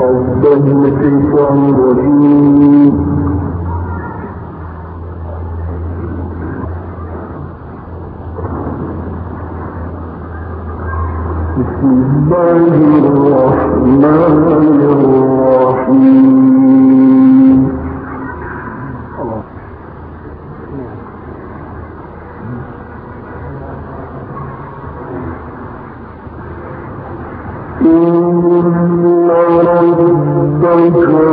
أعوذ بالله من الشيطان بسم الله الرحمن الرحيم. good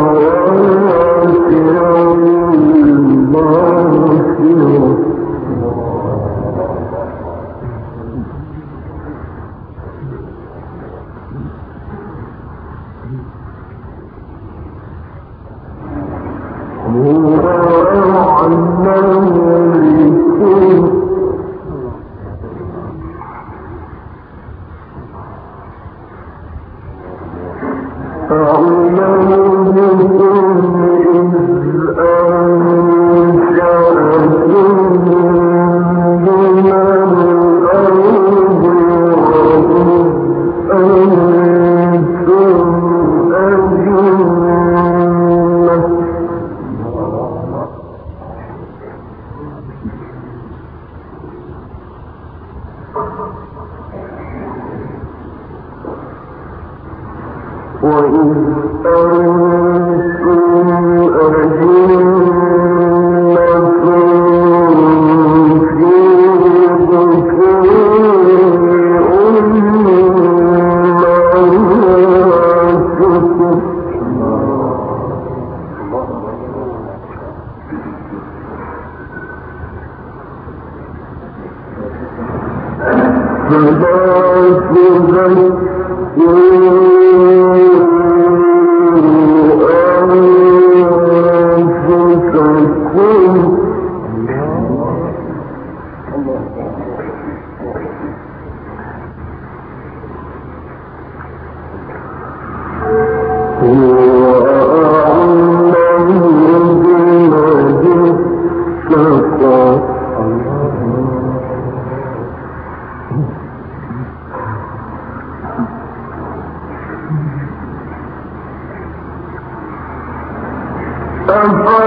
and pray.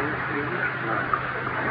Não, não, não.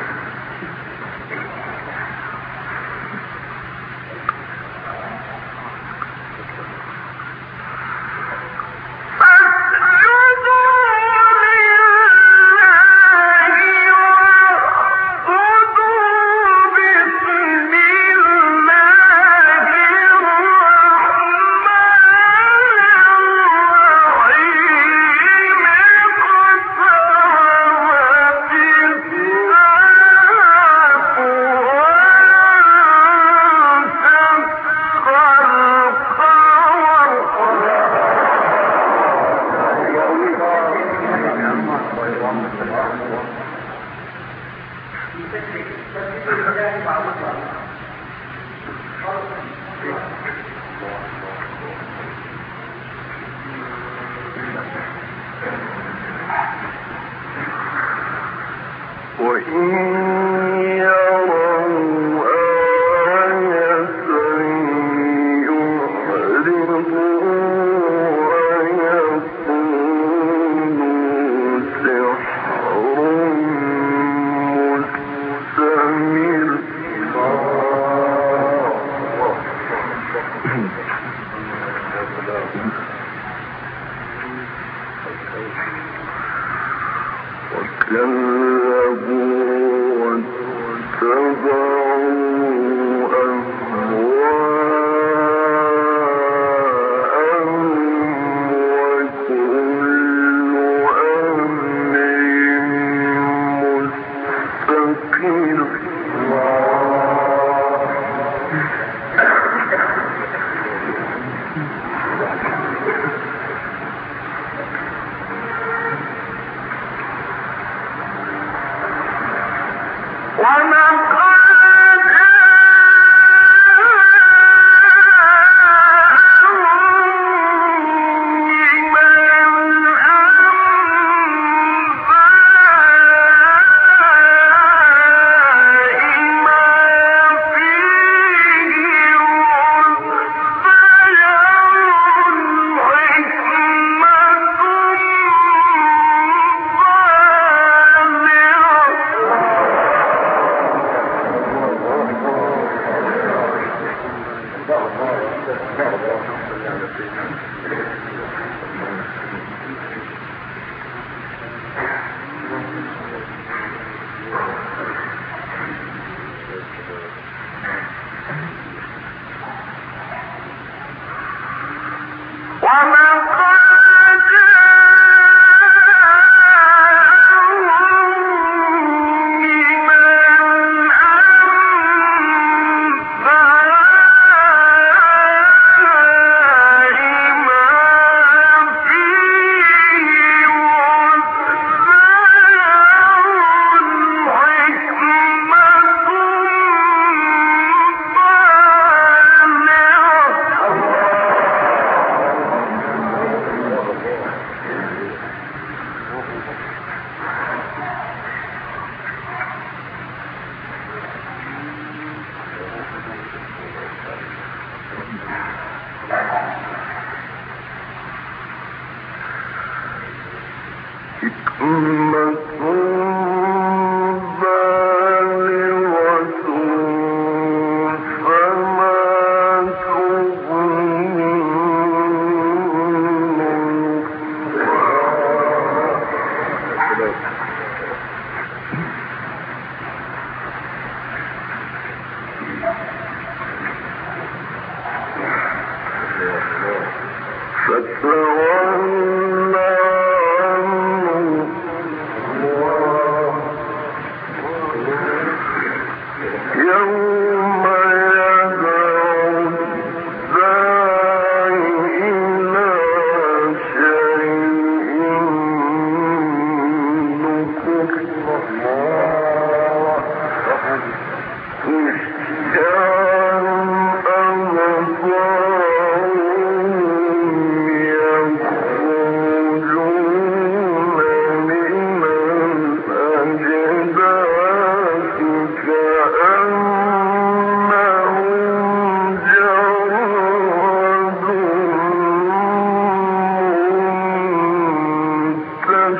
حكمة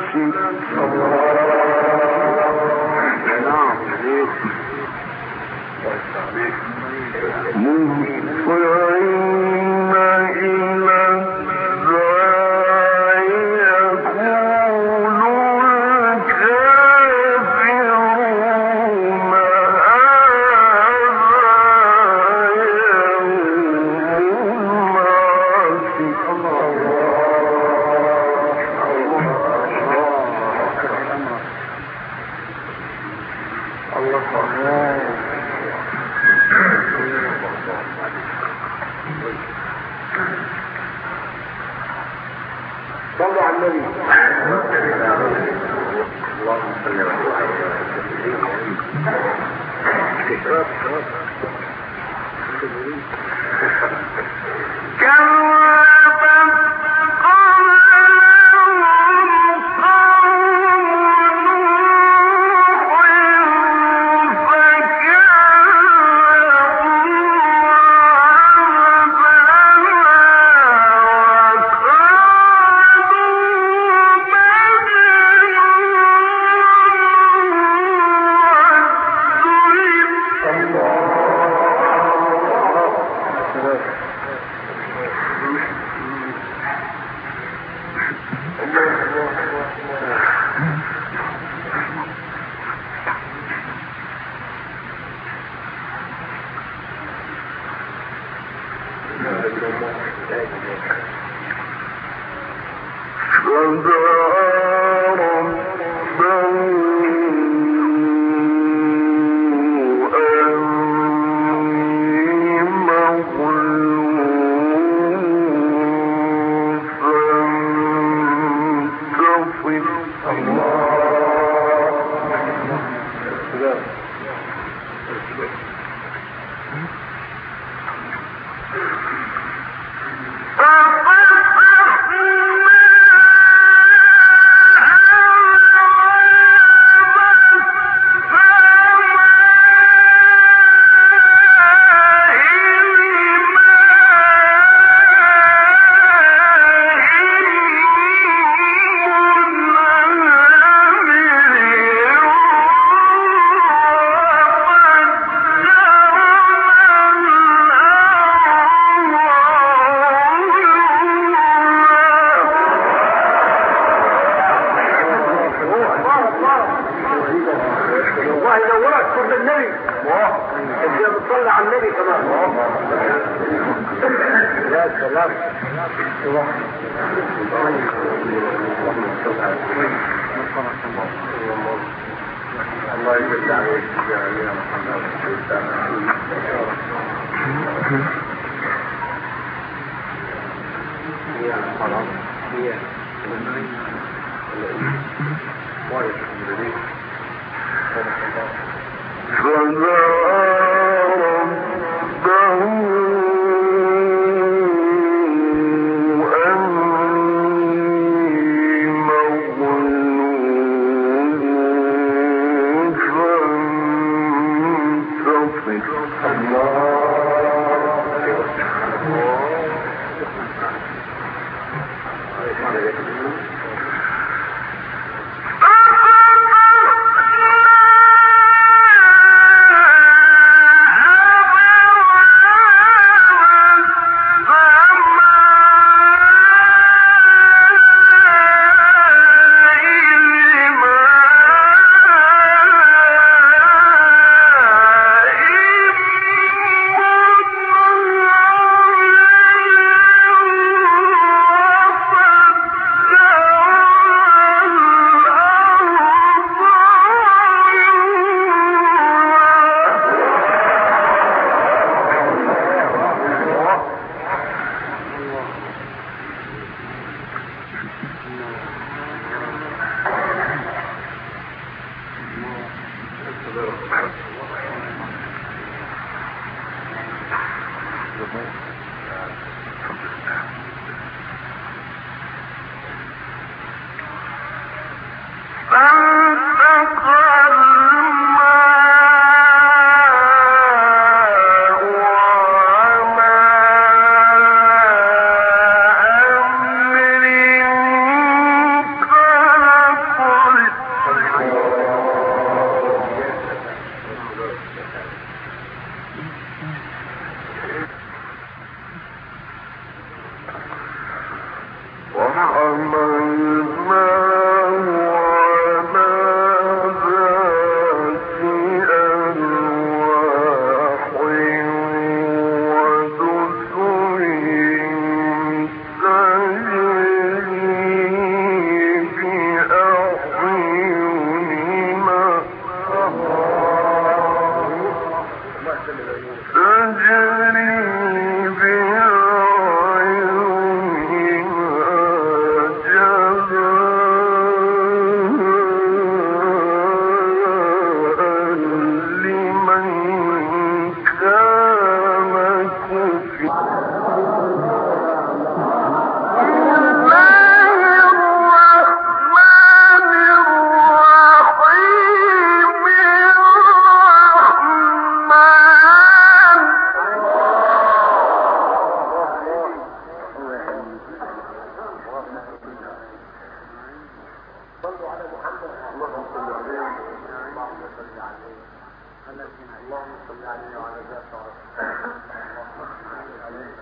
اللهم صل وسلم صلوا على محمد اللهم صل عليه اللهم صل عليه اللهم صل عليه وعلى اللهم صل عليه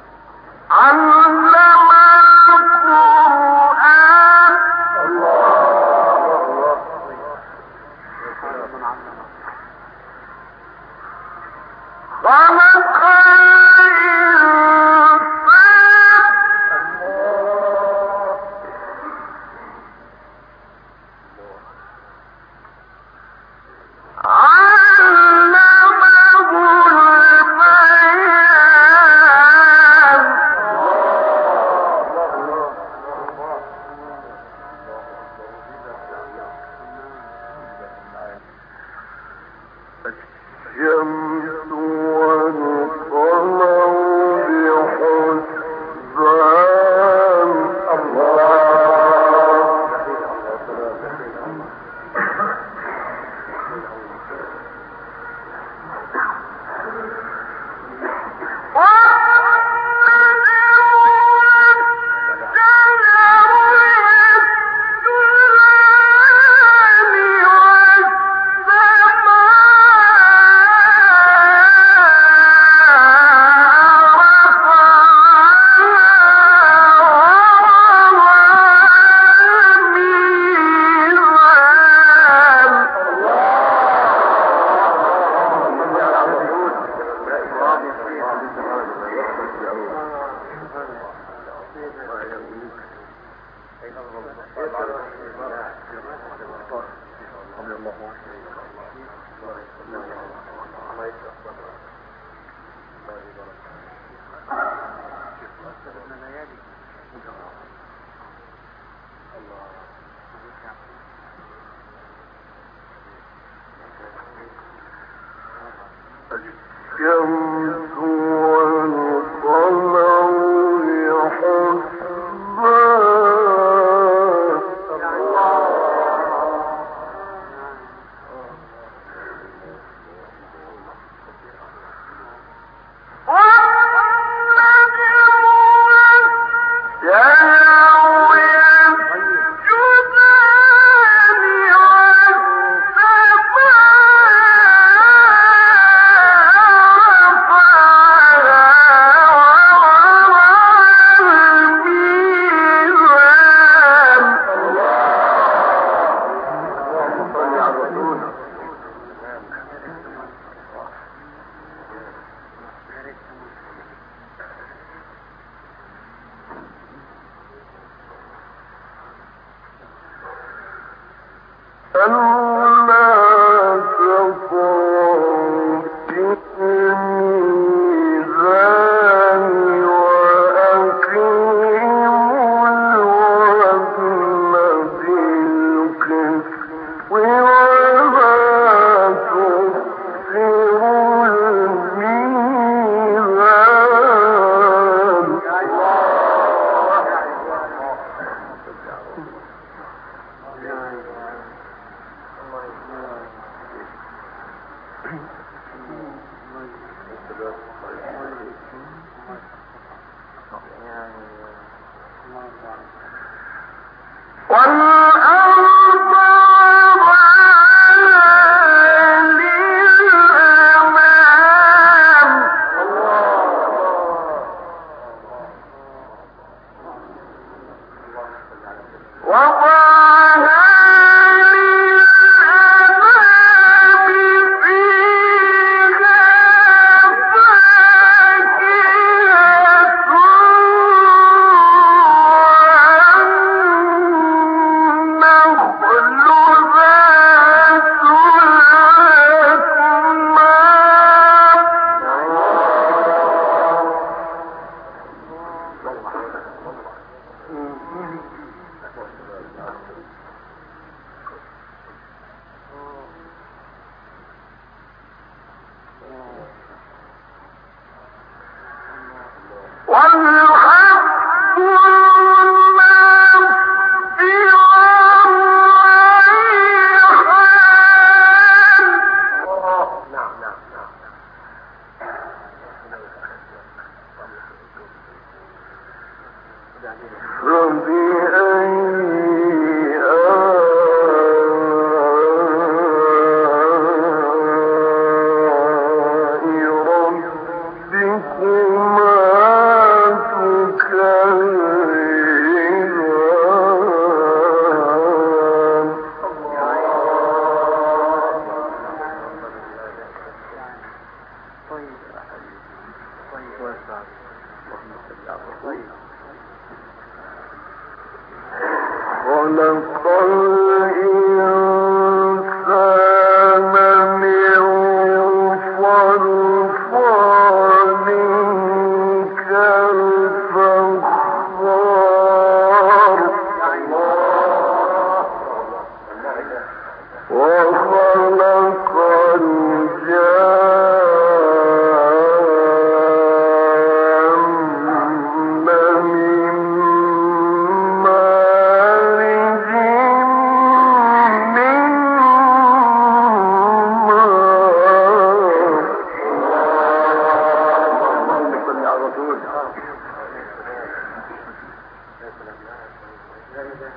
Very good.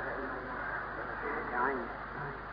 Very good.